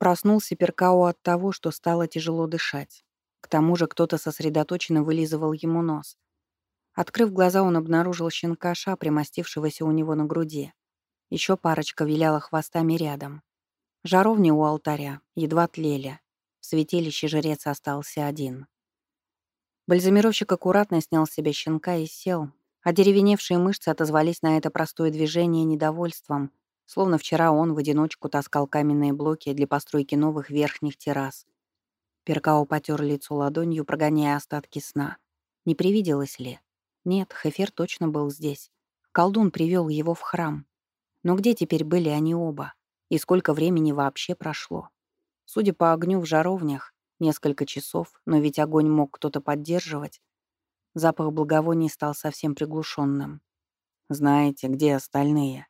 Проснулся Перкао от того, что стало тяжело дышать. К тому же кто-то сосредоточенно вылизывал ему нос. Открыв глаза, он обнаружил щенка Ша, примостившегося у него на груди. Еще парочка виляла хвостами рядом. Жаровни у алтаря едва тлели. В святилище жрец остался один. Бальзамировщик аккуратно снял с себя щенка и сел, а деревеневшие мышцы отозвались на это простое движение недовольством, словно вчера он в одиночку таскал каменные блоки для постройки новых верхних террас. Перкао потер лицо ладонью, прогоняя остатки сна. Не привиделось ли? Нет, Хефер точно был здесь. Колдун привел его в храм. Но где теперь были они оба? И сколько времени вообще прошло? Судя по огню в жаровнях, несколько часов, но ведь огонь мог кто-то поддерживать. Запах благовоний стал совсем приглушенным. «Знаете, где остальные?» —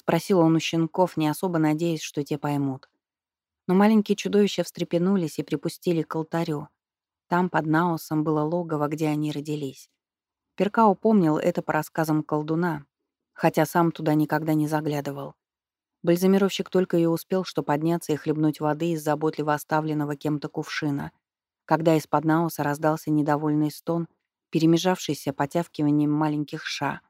спросил он у щенков, не особо надеясь, что те поймут. Но маленькие чудовища встрепенулись и припустили к алтарю. Там, под Наосом, было логово, где они родились. Перкао помнил это по рассказам колдуна, хотя сам туда никогда не заглядывал. Бальзамировщик только и успел, что подняться и хлебнуть воды из заботливо оставленного кем-то кувшина, когда из-под наоса раздался недовольный стон, перемежавшийся потявкиванием маленьких ша.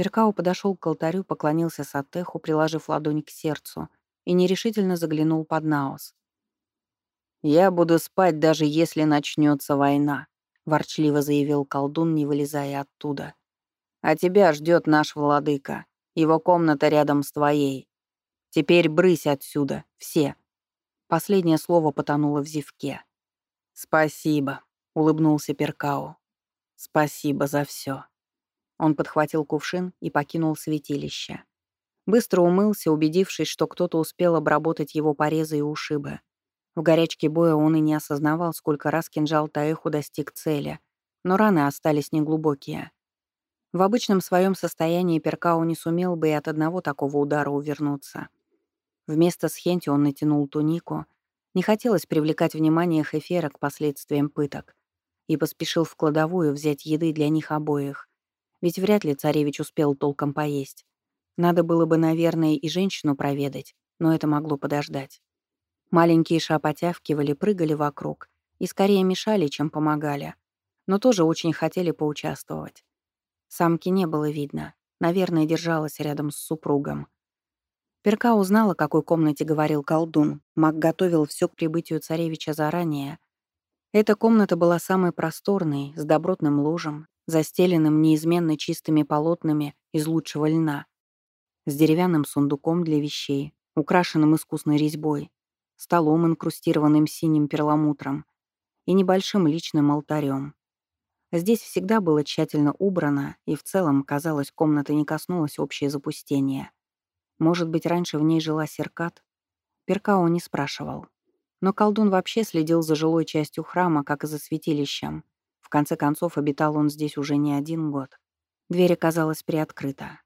Перкау подошел к алтарю, поклонился Сатеху, приложив ладонь к сердцу, и нерешительно заглянул под наос. «Я буду спать, даже если начнется война», — ворчливо заявил колдун, не вылезая оттуда. «А тебя ждет наш владыка. Его комната рядом с твоей. Теперь брысь отсюда, все». Последнее слово потонуло в зевке. «Спасибо», — улыбнулся Перкао. «Спасибо за все». Он подхватил кувшин и покинул святилище. Быстро умылся, убедившись, что кто-то успел обработать его порезы и ушибы. В горячке боя он и не осознавал, сколько раз кинжал Таэху достиг цели, но раны остались неглубокие. В обычном своем состоянии Перкау не сумел бы и от одного такого удара увернуться. Вместо схенти он натянул тунику. Не хотелось привлекать внимание Хефера к последствиям пыток. И поспешил в кладовую взять еды для них обоих. Ведь вряд ли царевич успел толком поесть. Надо было бы, наверное, и женщину проведать, но это могло подождать. Маленькие шапотявкивали, прыгали вокруг и скорее мешали, чем помогали. Но тоже очень хотели поучаствовать. Самки не было видно. Наверное, держалась рядом с супругом. Перка узнала, какой комнате говорил колдун. Маг готовил все к прибытию царевича заранее. Эта комната была самой просторной, с добротным ложем, застеленным неизменно чистыми полотнами из лучшего льна, с деревянным сундуком для вещей, украшенным искусной резьбой, столом, инкрустированным синим перламутром, и небольшим личным алтарем. Здесь всегда было тщательно убрано, и в целом, казалось, комната не коснулась общее запустение. Может быть, раньше в ней жила Серкат? Перкао не спрашивал. Но колдун вообще следил за жилой частью храма, как и за святилищем. Конце концов, обитал он здесь уже не один год. Дверь оказалась приоткрыта.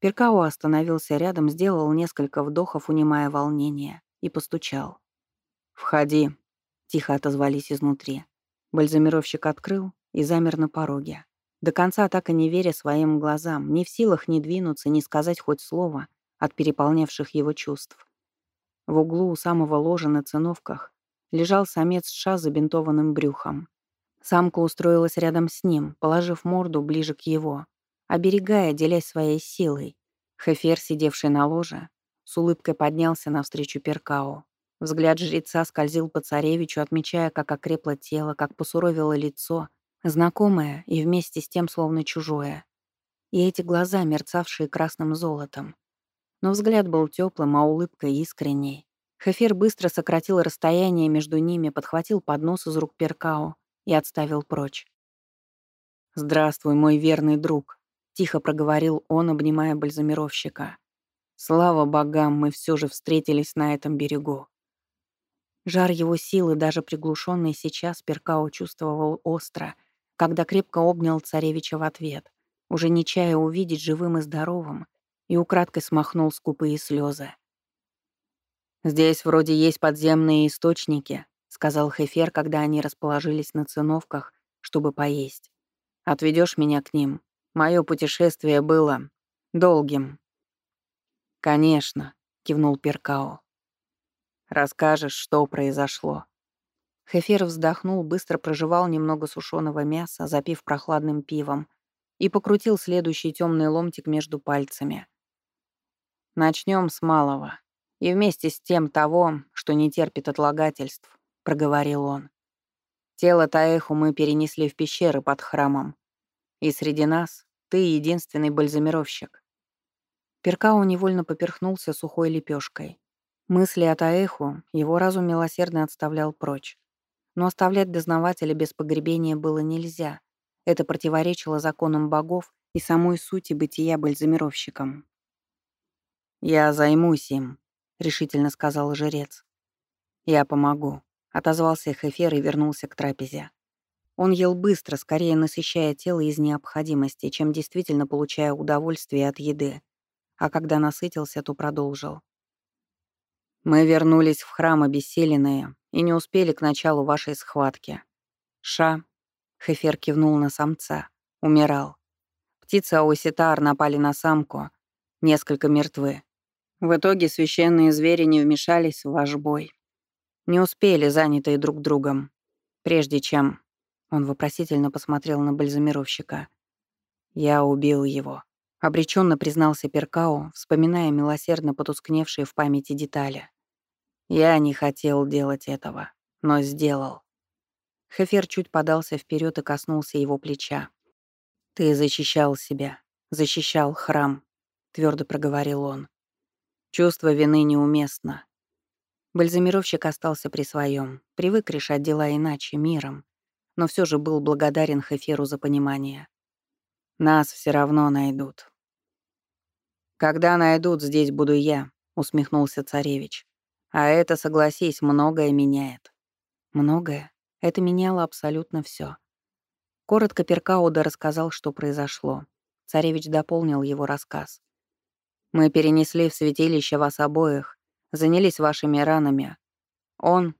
Перкао остановился рядом, сделал несколько вдохов, унимая волнение, и постучал. «Входи», — тихо отозвались изнутри. Бальзамировщик открыл, и замер на пороге. До конца так и не веря своим глазам, не в силах ни двинуться, ни сказать хоть слово от переполнявших его чувств. В углу у самого ложа на циновках лежал самец ша с забинтованным брюхом. Самка устроилась рядом с ним, положив морду ближе к его, оберегая, делясь своей силой. Хефер, сидевший на ложе, с улыбкой поднялся навстречу Перкао. Взгляд жреца скользил по царевичу, отмечая, как окрепло тело, как посуровило лицо, Знакомое и вместе с тем словно чужое. И эти глаза, мерцавшие красным золотом. Но взгляд был теплым, а улыбка искренней. Хефер быстро сократил расстояние между ними, подхватил поднос из рук Перкао и отставил прочь. «Здравствуй, мой верный друг», — тихо проговорил он, обнимая бальзамировщика. «Слава богам, мы все же встретились на этом берегу». Жар его силы, даже приглушенный сейчас, Перкао чувствовал остро когда крепко обнял царевича в ответ, уже не чая увидеть живым и здоровым, и украдкой смахнул скупые слезы. «Здесь вроде есть подземные источники», — сказал Хефер, когда они расположились на циновках, чтобы поесть. «Отведешь меня к ним? Мое путешествие было долгим». «Конечно», — кивнул Перкао. Расскажешь, что произошло». Хефер вздохнул, быстро прожевал немного сушеного мяса, запив прохладным пивом, и покрутил следующий темный ломтик между пальцами. Начнем с малого. И вместе с тем того, что не терпит отлагательств, проговорил он. Тело Таэху мы перенесли в пещеры под храмом. И среди нас ты единственный бальзамировщик. Перкао невольно поперхнулся сухой лепешкой. Мысли о Таэху его разум милосердно отставлял прочь. Но оставлять дознавателя без погребения было нельзя. Это противоречило законам богов и самой сути бытия бальзамировщиком. «Я займусь им», — решительно сказал жрец. «Я помогу», — отозвался Хефер и вернулся к трапезе. Он ел быстро, скорее насыщая тело из необходимости, чем действительно получая удовольствие от еды. А когда насытился, то продолжил. «Мы вернулись в храм обессиленные и не успели к началу вашей схватки. Ша Хефер кивнул на самца. Умирал. Птицы Ауситар напали на самку. Несколько мертвы. В итоге священные звери не вмешались в ваш бой. Не успели, занятые друг другом. Прежде чем... Он вопросительно посмотрел на бальзамировщика. «Я убил его», — обреченно признался Перкао, вспоминая милосердно потускневшие в памяти детали. «Я не хотел делать этого, но сделал. Хефер чуть подался вперед и коснулся его плеча. «Ты защищал себя, защищал храм», — твердо проговорил он. «Чувство вины неуместно». Бальзамировщик остался при своем, привык решать дела иначе, миром, но все же был благодарен Хеферу за понимание. «Нас все равно найдут». «Когда найдут, здесь буду я», — усмехнулся царевич. «А это, согласись, многое меняет». «Многое?» Это меняло абсолютно все. Коротко Перкауда рассказал, что произошло. Царевич дополнил его рассказ. «Мы перенесли в святилище вас обоих, занялись вашими ранами. Он,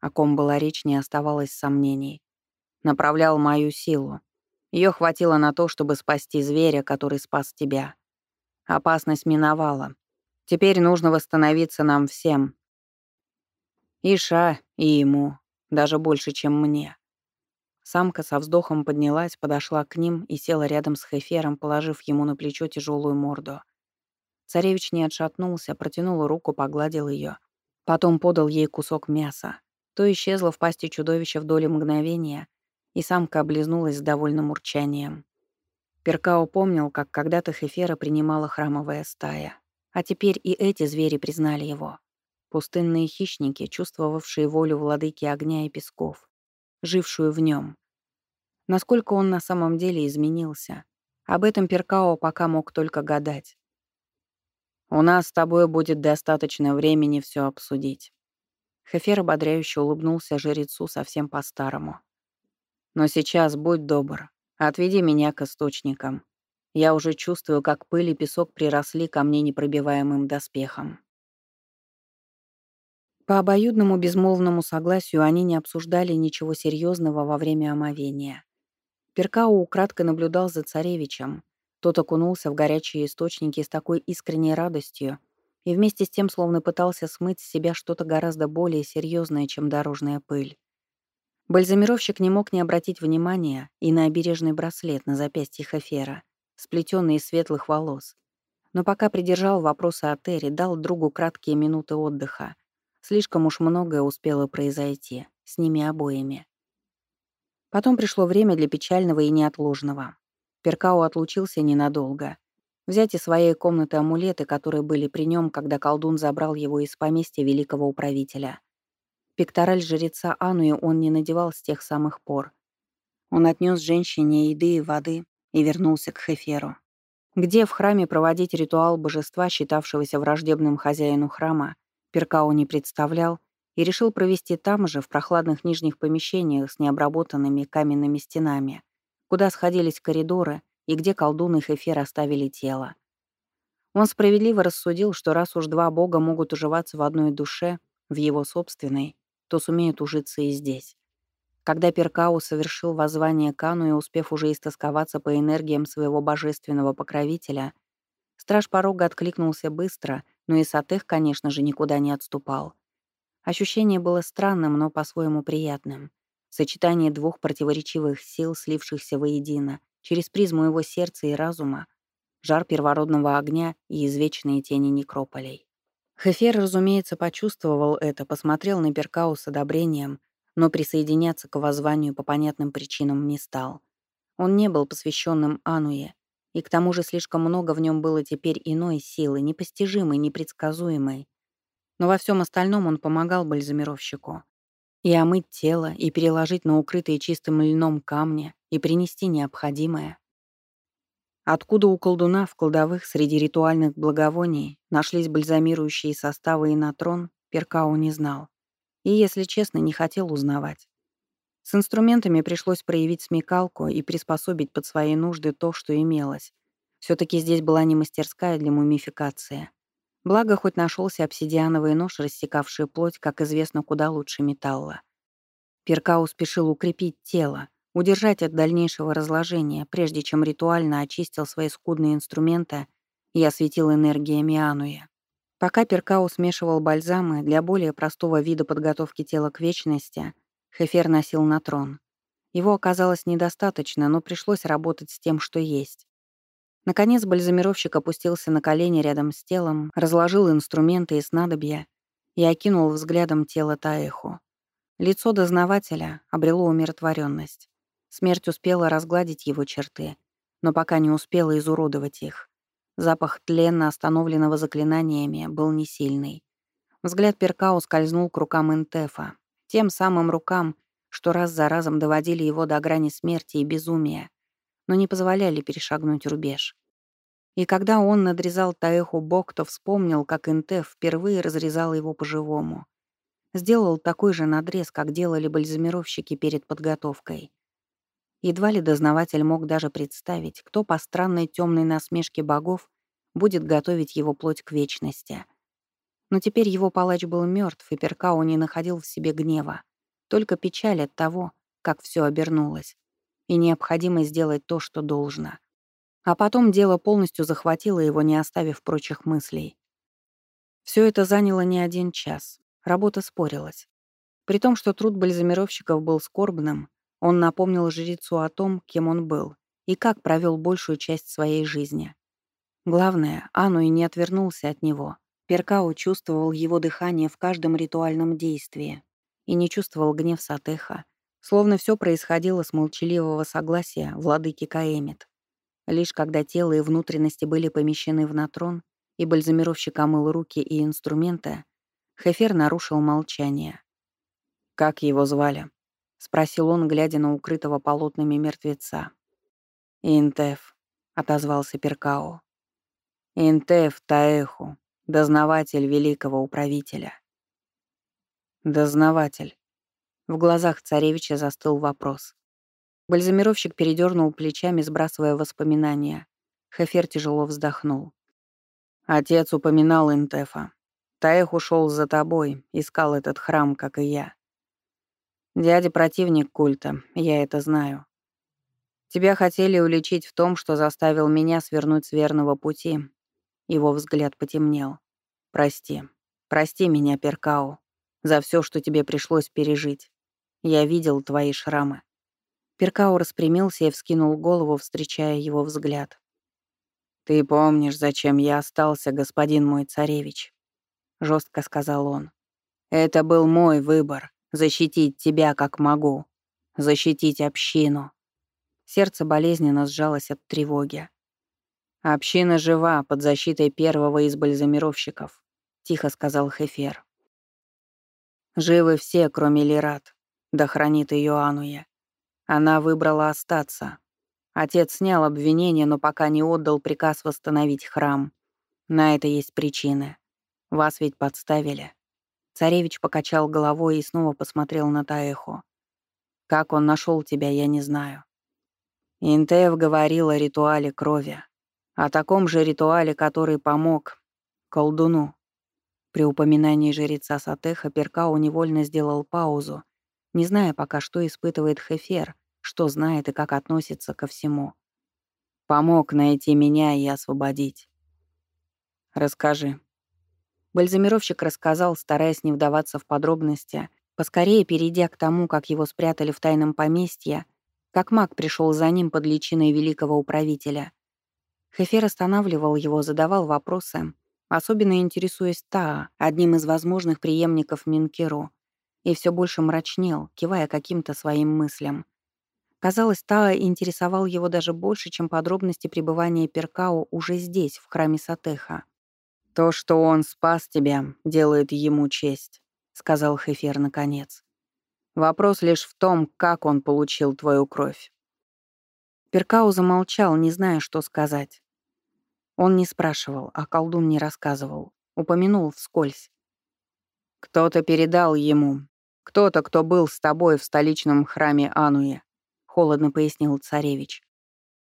о ком была речь, не оставалось сомнений, направлял мою силу. Ее хватило на то, чтобы спасти зверя, который спас тебя. Опасность миновала. Теперь нужно восстановиться нам всем. Иша и ему, даже больше, чем мне. Самка со вздохом поднялась, подошла к ним и села рядом с Хефером, положив ему на плечо тяжелую морду. Царевич не отшатнулся, протянул руку, погладил ее. Потом подал ей кусок мяса. То исчезло в пасти чудовища в доле мгновения, и самка облизнулась с довольным урчанием. Перкао помнил, как когда-то Хефера принимала храмовая стая. А теперь и эти звери признали его. Пустынные хищники, чувствовавшие волю владыки огня и песков, жившую в нем. Насколько он на самом деле изменился, об этом Перкао пока мог только гадать. «У нас с тобой будет достаточно времени все обсудить». Хефер ободряюще улыбнулся жрецу совсем по-старому. «Но сейчас будь добр, отведи меня к источникам. Я уже чувствую, как пыль и песок приросли ко мне непробиваемым доспехом». По обоюдному безмолвному согласию они не обсуждали ничего серьезного во время омовения. Перкау украдко наблюдал за царевичем. Тот окунулся в горячие источники с такой искренней радостью и вместе с тем словно пытался смыть с себя что-то гораздо более серьезное, чем дорожная пыль. Бальзамировщик не мог не обратить внимания и на обережный браслет на запястье Хефера, сплетенный из светлых волос. Но пока придержал вопросы о Терри, дал другу краткие минуты отдыха — Слишком уж многое успело произойти с ними обоими. Потом пришло время для печального и неотложного. Перкао отлучился ненадолго. Взять из своей комнаты амулеты, которые были при нем, когда колдун забрал его из поместья великого управителя. Пектораль жреца Ануи он не надевал с тех самых пор. Он отнес женщине еды и воды и вернулся к Хеферу. Где в храме проводить ритуал божества, считавшегося враждебным хозяину храма, Перкау не представлял и решил провести там же, в прохладных нижних помещениях с необработанными каменными стенами, куда сходились коридоры и где колдун и Хефер оставили тело. Он справедливо рассудил, что раз уж два бога могут уживаться в одной душе, в его собственной, то сумеют ужиться и здесь. Когда Перкау совершил воззвание Кану и успев уже истосковаться по энергиям своего божественного покровителя, страж порога откликнулся быстро — но и Сатех, конечно же, никуда не отступал. Ощущение было странным, но по-своему приятным. Сочетание двух противоречивых сил, слившихся воедино, через призму его сердца и разума, жар первородного огня и извечные тени некрополей. Хефер, разумеется, почувствовал это, посмотрел на Перкау с одобрением, но присоединяться к воззванию по понятным причинам не стал. Он не был посвященным Ануе, и к тому же слишком много в нем было теперь иной силы, непостижимой, непредсказуемой. Но во всем остальном он помогал бальзамировщику. И омыть тело, и переложить на укрытые чистым льном камни, и принести необходимое. Откуда у колдуна в кладовых среди ритуальных благовоний нашлись бальзамирующие составы и на трон, Перкау не знал. И, если честно, не хотел узнавать. С инструментами пришлось проявить смекалку и приспособить под свои нужды то, что имелось. все таки здесь была не мастерская для мумификации. Благо, хоть нашелся обсидиановый нож, рассекавший плоть, как известно, куда лучше металла. Перкау спешил укрепить тело, удержать от дальнейшего разложения, прежде чем ритуально очистил свои скудные инструменты и осветил энергиями Ануя. Пока Перкау смешивал бальзамы для более простого вида подготовки тела к вечности, Хефер носил на трон. Его оказалось недостаточно, но пришлось работать с тем, что есть. Наконец бальзамировщик опустился на колени рядом с телом, разложил инструменты и снадобья и окинул взглядом тело Таэху. Лицо дознавателя обрело умиротворенность. Смерть успела разгладить его черты, но пока не успела изуродовать их. Запах тлена, остановленного заклинаниями, был не сильный. Взгляд Перкау скользнул к рукам Интефа, тем самым рукам, что раз за разом доводили его до грани смерти и безумия, но не позволяли перешагнуть рубеж. И когда он надрезал Таэху бок, то вспомнил, как Интеф впервые разрезал его по-живому. Сделал такой же надрез, как делали бальзамировщики перед подготовкой. Едва ли дознаватель мог даже представить, кто по странной темной насмешке богов будет готовить его плоть к вечности. Но теперь его палач был мертв, и Перкау не находил в себе гнева, только печаль от того, как все обернулось, и необходимость сделать то, что должно. А потом дело полностью захватило его, не оставив прочих мыслей. Все это заняло не один час. Работа спорилась. При том, что труд бальзамировщиков был скорбным, он напомнил жрецу о том, кем он был и как провел большую часть своей жизни. Главное, Ану и не отвернулся от него. Перкао чувствовал его дыхание в каждом ритуальном действии и не чувствовал гнев Сатеха, словно все происходило с молчаливого согласия владыки Каэмит. Лишь когда тело и внутренности были помещены в натрон, и бальзамировщик омыл руки и инструменты, Хефер нарушил молчание. «Как его звали?» — спросил он, глядя на укрытого полотнами мертвеца. «Интеф», — отозвался Перкао. «Интеф Таэху, дознаватель великого управителя». «Дознаватель». В глазах царевича застыл вопрос. Бальзамировщик передернул плечами, сбрасывая воспоминания. Хефер тяжело вздохнул. «Отец упоминал Интефа. Таэх ушел за тобой, искал этот храм, как и я. Дядя противник культа, я это знаю. Тебя хотели уличить в том, что заставил меня свернуть с верного пути. Его взгляд потемнел. Прости. Прости меня, Перкао, за все, что тебе пришлось пережить. Я видел твои шрамы. Перкао распрямился и вскинул голову, встречая его взгляд. «Ты помнишь, зачем я остался, господин мой царевич?» — жестко сказал он. «Это был мой выбор. Защитить тебя как могу. Защитить общину. Сердце болезненно сжалось от тревоги. «Община жива под защитой первого из бальзамировщиков», — тихо сказал Хефер. «Живы все, кроме Лират. Да хранит ее Ануя. Она выбрала остаться. Отец снял обвинение, но пока не отдал приказ восстановить храм. На это есть причины. Вас ведь подставили. Царевич покачал головой и снова посмотрел на Таэху. «Как он нашел тебя, я не знаю». Интеев говорил о ритуале крови. О таком же ритуале, который помог колдуну. При упоминании жреца Сатеха Перкау невольно сделал паузу, не зная пока, что испытывает Хефер, что знает и как относится ко всему. Помог найти меня и освободить. Расскажи. Бальзамировщик рассказал, стараясь не вдаваться в подробности, поскорее перейдя к тому, как его спрятали в тайном поместье, как маг пришел за ним под личиной великого управителя. Хефер останавливал его, задавал вопросы, особенно интересуясь Таа, одним из возможных преемников Минкеру, и все больше мрачнел, кивая каким-то своим мыслям. Казалось, Таа интересовал его даже больше, чем подробности пребывания Перкао уже здесь, в храме Сатеха. «То, что он спас тебя, делает ему честь», — сказал Хефер наконец. «Вопрос лишь в том, как он получил твою кровь». Перкао замолчал, не зная, что сказать. Он не спрашивал, а колдун не рассказывал. Упомянул вскользь. «Кто-то передал ему. Кто-то, кто был с тобой в столичном храме Ануе холодно пояснил царевич.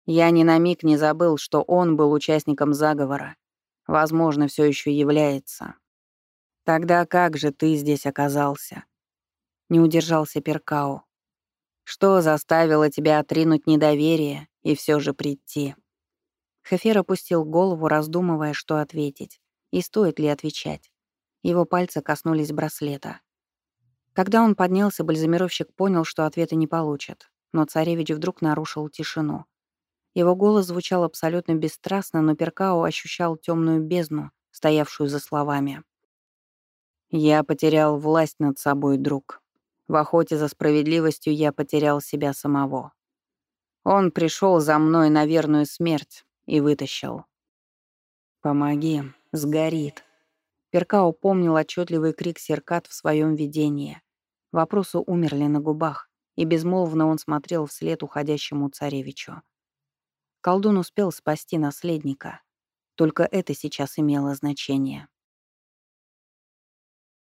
Я ни на миг не забыл, что он был участником заговора. Возможно, все еще является. Тогда как же ты здесь оказался? Не удержался Перкао. Что заставило тебя отринуть недоверие и все же прийти? Хефер опустил голову, раздумывая, что ответить, и стоит ли отвечать. Его пальцы коснулись браслета. Когда он поднялся, бальзамировщик понял, что ответа не получит но царевич вдруг нарушил тишину. Его голос звучал абсолютно бесстрастно, но Перкао ощущал темную бездну, стоявшую за словами. «Я потерял власть над собой, друг. В охоте за справедливостью я потерял себя самого. Он пришел за мной на верную смерть и вытащил. «Помоги, сгорит». Перкао помнил отчетливый крик Серкат в своем видении. Вопросы умерли на губах, и безмолвно он смотрел вслед уходящему царевичу. Колдун успел спасти наследника. Только это сейчас имело значение.